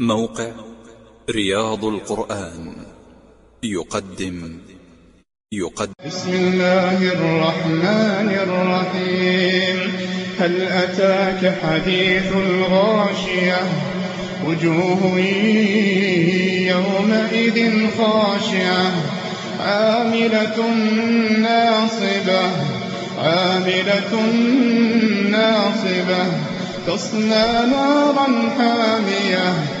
موقع رياض القرآن. يقدم. يقدم. بسم الله الرحمن الرحيم. هل أتاك حديث الغاشية؟ وجوه يومئذ خاشعة عاملة ناصبة. عاملة ناصبة. تصلى نارا حامية.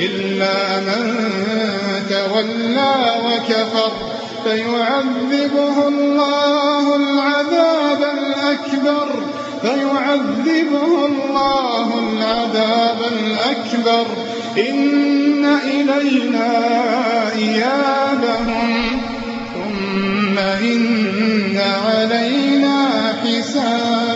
إلا من تولى وكفر فيعذبه الله العذاب الأكبر فيعذبه الله العذاب الأكبر إن إلينا إيابهم ثم إن علينا حسابهم